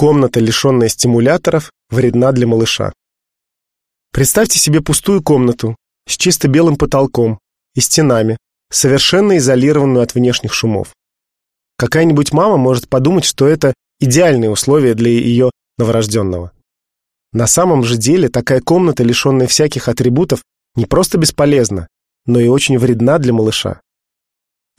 Комната, лишенная стимуляторов, вредна для малыша. Представьте себе пустую комнату с чисто белым потолком и стенами, совершенно изолированную от внешних шумов. Какая-нибудь мама может подумать, что это идеальные условия для ее новорожденного. На самом же деле такая комната, лишенная всяких атрибутов, не просто бесполезна, но и очень вредна для малыша.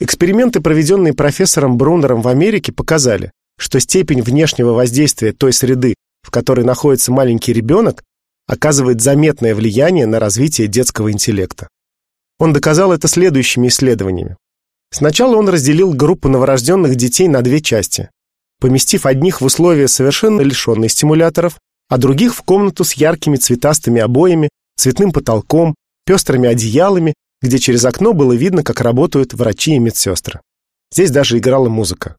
Эксперименты, проведенные профессором Брунером в Америке, показали, что степень внешнего воздействия той среды, в которой находится маленький ребенок, оказывает заметное влияние на развитие детского интеллекта. Он доказал это следующими исследованиями. Сначала он разделил группу новорожденных детей на две части, поместив одних в условия совершенно лишенные стимуляторов, а других в комнату с яркими цветастыми обоями, цветным потолком, пестрыми одеялами, где через окно было видно, как работают врачи и медсестры. Здесь даже играла музыка.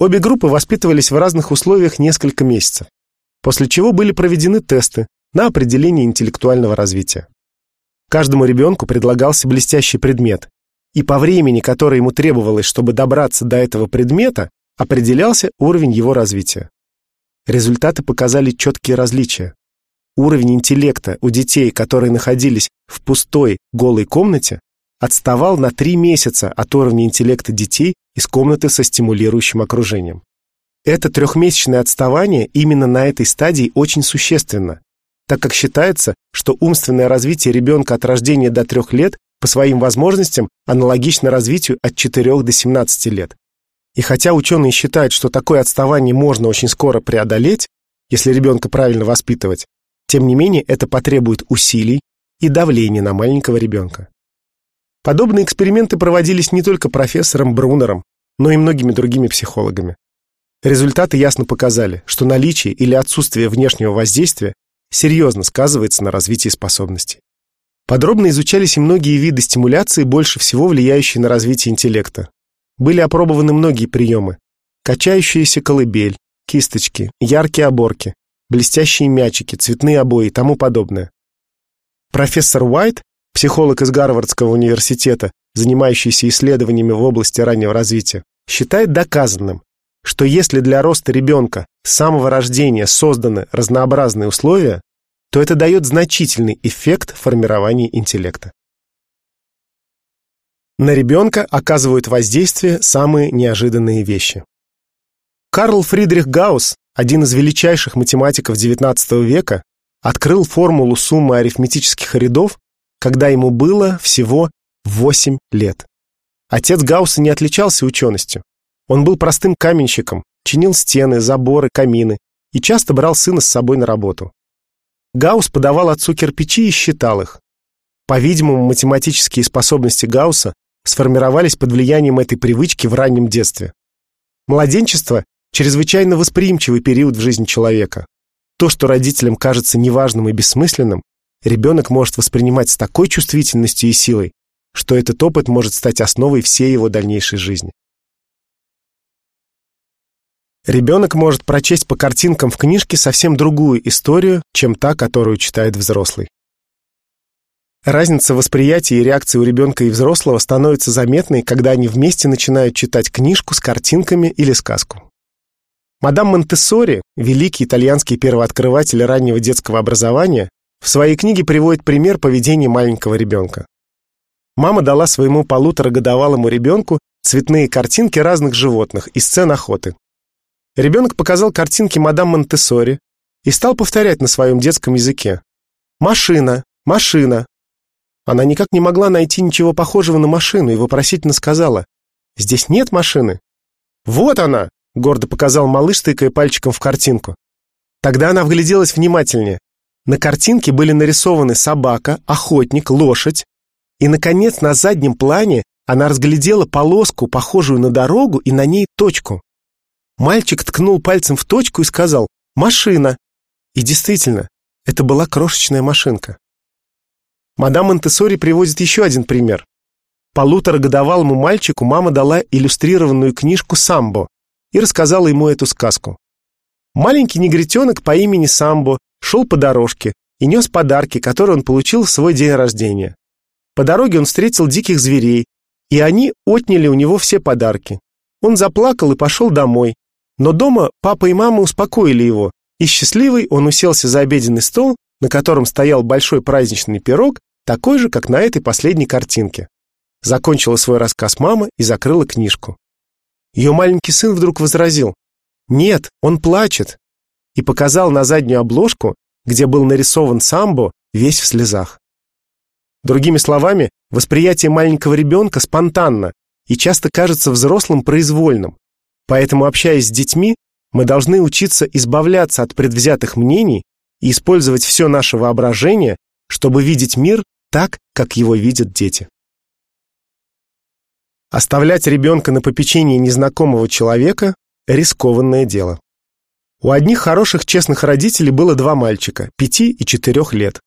Обе группы воспитывались в разных условиях несколько месяцев, после чего были проведены тесты на определение интеллектуального развития. Каждому ребенку предлагался блестящий предмет, и по времени, которое ему требовалось, чтобы добраться до этого предмета, определялся уровень его развития. Результаты показали четкие различия. Уровень интеллекта у детей, которые находились в пустой, голой комнате, отставал на три месяца от уровня интеллекта детей из комнаты со стимулирующим окружением. Это трехмесячное отставание именно на этой стадии очень существенно, так как считается, что умственное развитие ребенка от рождения до трех лет по своим возможностям аналогично развитию от 4 до 17 лет. И хотя ученые считают, что такое отставание можно очень скоро преодолеть, если ребенка правильно воспитывать, тем не менее это потребует усилий и давления на маленького ребенка. Подобные эксперименты проводились не только профессором Брунером, но и многими другими психологами. Результаты ясно показали, что наличие или отсутствие внешнего воздействия серьезно сказывается на развитии способностей. Подробно изучались и многие виды стимуляции, больше всего влияющие на развитие интеллекта. Были опробованы многие приемы. Качающаяся колыбель, кисточки, яркие оборки, блестящие мячики, цветные обои и тому подобное. Профессор Уайт, психолог из Гарвардского университета, занимающийся исследованиями в области раннего развития, считает доказанным, что если для роста ребенка с самого рождения созданы разнообразные условия, то это дает значительный эффект формирования интеллекта. На ребенка оказывают воздействие самые неожиданные вещи. Карл Фридрих Гаусс, один из величайших математиков XIX века, открыл формулу суммы арифметических рядов, когда ему было всего 8 лет. Отец Гаусса не отличался ученостью. Он был простым каменщиком, чинил стены, заборы, камины и часто брал сына с собой на работу. Гаусс подавал отцу кирпичи и считал их. По-видимому, математические способности Гаусса сформировались под влиянием этой привычки в раннем детстве. Младенчество – чрезвычайно восприимчивый период в жизни человека. То, что родителям кажется неважным и бессмысленным, ребенок может воспринимать с такой чувствительностью и силой, что этот опыт может стать основой всей его дальнейшей жизни. Ребенок может прочесть по картинкам в книжке совсем другую историю, чем та, которую читает взрослый. Разница восприятия и реакции у ребенка и взрослого становится заметной, когда они вместе начинают читать книжку с картинками или сказку. Мадам Монтессори, великий итальянский первооткрыватель раннего детского образования, в своей книге приводит пример поведения маленького ребенка. Мама дала своему полуторагодовалому ребенку цветные картинки разных животных и сцен охоты. Ребенок показал картинки мадам Монтессори и стал повторять на своем детском языке. «Машина! Машина!» Она никак не могла найти ничего похожего на машину и вопросительно сказала. «Здесь нет машины?» «Вот она!» — гордо показал малыш, тыкая пальчиком в картинку. Тогда она вгляделась внимательнее. На картинке были нарисованы собака, охотник, лошадь, и, наконец, на заднем плане она разглядела полоску, похожую на дорогу, и на ней точку. Мальчик ткнул пальцем в точку и сказал «Машина». И действительно, это была крошечная машинка. Мадам Монтессори приводит еще один пример. Полуторагодовалому мальчику мама дала иллюстрированную книжку «Самбо» и рассказала ему эту сказку. Маленький негритенок по имени Самбо шел по дорожке и нес подарки, которые он получил в свой день рождения. По дороге он встретил диких зверей, и они отняли у него все подарки. Он заплакал и пошел домой, Но дома папа и мама успокоили его, и счастливый он уселся за обеденный стол, на котором стоял большой праздничный пирог, такой же, как на этой последней картинке. Закончила свой рассказ мама и закрыла книжку. Ее маленький сын вдруг возразил. «Нет, он плачет!» и показал на заднюю обложку, где был нарисован самбо, весь в слезах. Другими словами, восприятие маленького ребенка спонтанно и часто кажется взрослым произвольным. Поэтому, общаясь с детьми, мы должны учиться избавляться от предвзятых мнений и использовать все наше воображение, чтобы видеть мир так, как его видят дети. Оставлять ребенка на попечение незнакомого человека – рискованное дело. У одних хороших, честных родителей было два мальчика, пяти и четырех лет.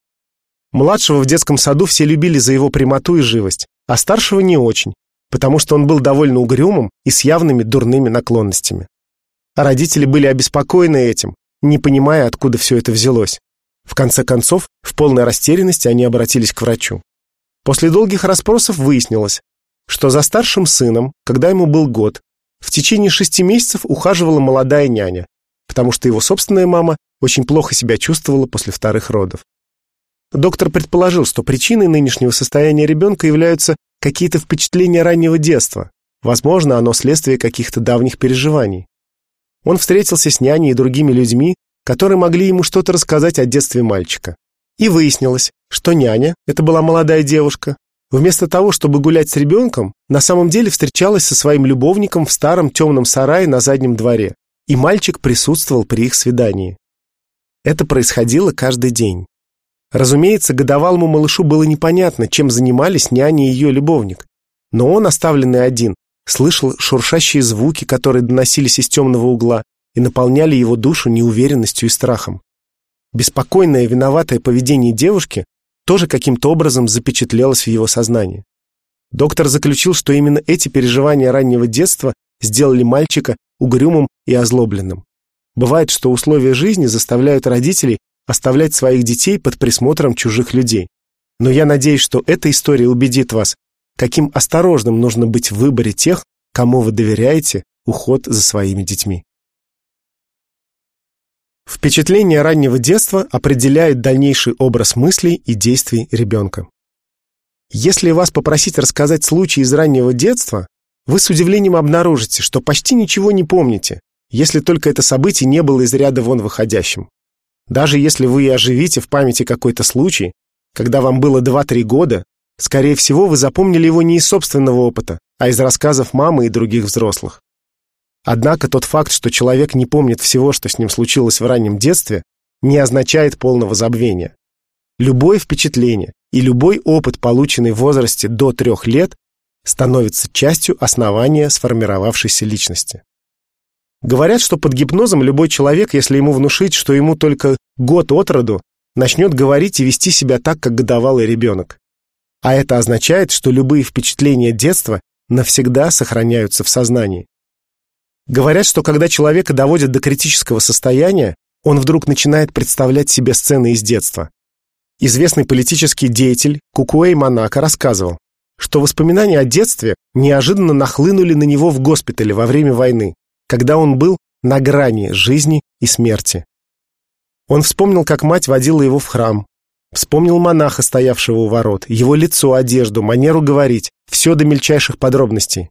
Младшего в детском саду все любили за его прямоту и живость, а старшего не очень, потому что он был довольно угрюмым и с явными дурными наклонностями. Родители были обеспокоены этим, не понимая, откуда все это взялось. В конце концов, в полной растерянности они обратились к врачу. После долгих расспросов выяснилось, что за старшим сыном, когда ему был год, в течение шести месяцев ухаживала молодая няня, потому что его собственная мама очень плохо себя чувствовала после вторых родов. Доктор предположил, что причиной нынешнего состояния ребенка являются какие-то впечатления раннего детства. Возможно, оно следствие каких-то давних переживаний. Он встретился с няней и другими людьми, которые могли ему что-то рассказать о детстве мальчика. И выяснилось, что няня, это была молодая девушка, вместо того, чтобы гулять с ребенком, на самом деле встречалась со своим любовником в старом темном сарае на заднем дворе и мальчик присутствовал при их свидании. Это происходило каждый день. Разумеется, годовалому малышу было непонятно, чем занимались няня и ее любовник. Но он, оставленный один, слышал шуршащие звуки, которые доносились из темного угла и наполняли его душу неуверенностью и страхом. Беспокойное виноватое поведение девушки тоже каким-то образом запечатлелось в его сознании. Доктор заключил, что именно эти переживания раннего детства сделали мальчика угрюмым и озлобленным. Бывает, что условия жизни заставляют родителей оставлять своих детей под присмотром чужих людей. Но я надеюсь, что эта история убедит вас, каким осторожным нужно быть в выборе тех, кому вы доверяете уход за своими детьми. Впечатление раннего детства определяет дальнейший образ мыслей и действий ребенка. Если вас попросить рассказать случай из раннего детства, вы с удивлением обнаружите, что почти ничего не помните, если только это событие не было из ряда вон выходящим. Даже если вы и оживите в памяти какой-то случай, когда вам было 2-3 года, скорее всего, вы запомнили его не из собственного опыта, а из рассказов мамы и других взрослых. Однако тот факт, что человек не помнит всего, что с ним случилось в раннем детстве, не означает полного забвения. Любое впечатление и любой опыт, полученный в возрасте до трех лет, становится частью основания сформировавшейся личности. Говорят, что под гипнозом любой человек, если ему внушить, что ему только год от роду, начнет говорить и вести себя так, как годовалый ребенок. А это означает, что любые впечатления детства навсегда сохраняются в сознании. Говорят, что когда человека доводят до критического состояния, он вдруг начинает представлять себе сцены из детства. Известный политический деятель Кукуэй Монако рассказывал, что воспоминания о детстве неожиданно нахлынули на него в госпитале во время войны, когда он был на грани жизни и смерти. Он вспомнил, как мать водила его в храм, вспомнил монаха, стоявшего у ворот, его лицо, одежду, манеру говорить, все до мельчайших подробностей.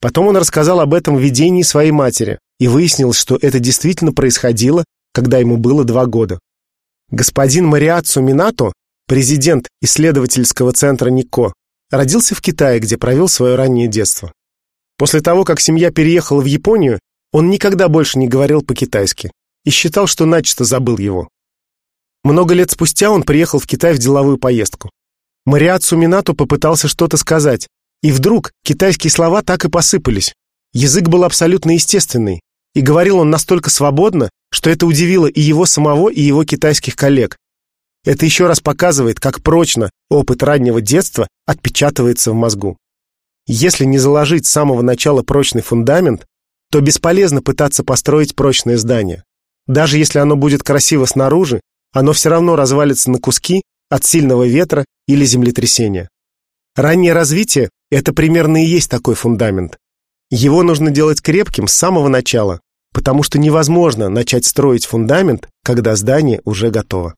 Потом он рассказал об этом видении своей матери, и выяснилось, что это действительно происходило, когда ему было два года. Господин Мариацу Минато, президент исследовательского центра Нико, родился в Китае, где провел свое раннее детство. После того, как семья переехала в Японию, он никогда больше не говорил по-китайски и считал, что начисто забыл его. Много лет спустя он приехал в Китай в деловую поездку. Мариацу Минато попытался что-то сказать, и вдруг китайские слова так и посыпались. Язык был абсолютно естественный, и говорил он настолько свободно, что это удивило и его самого, и его китайских коллег. Это еще раз показывает, как прочно опыт раннего детства отпечатывается в мозгу. Если не заложить с самого начала прочный фундамент, то бесполезно пытаться построить прочное здание. Даже если оно будет красиво снаружи, оно все равно развалится на куски от сильного ветра или землетрясения. Раннее развитие – это примерно и есть такой фундамент. Его нужно делать крепким с самого начала, потому что невозможно начать строить фундамент, когда здание уже готово.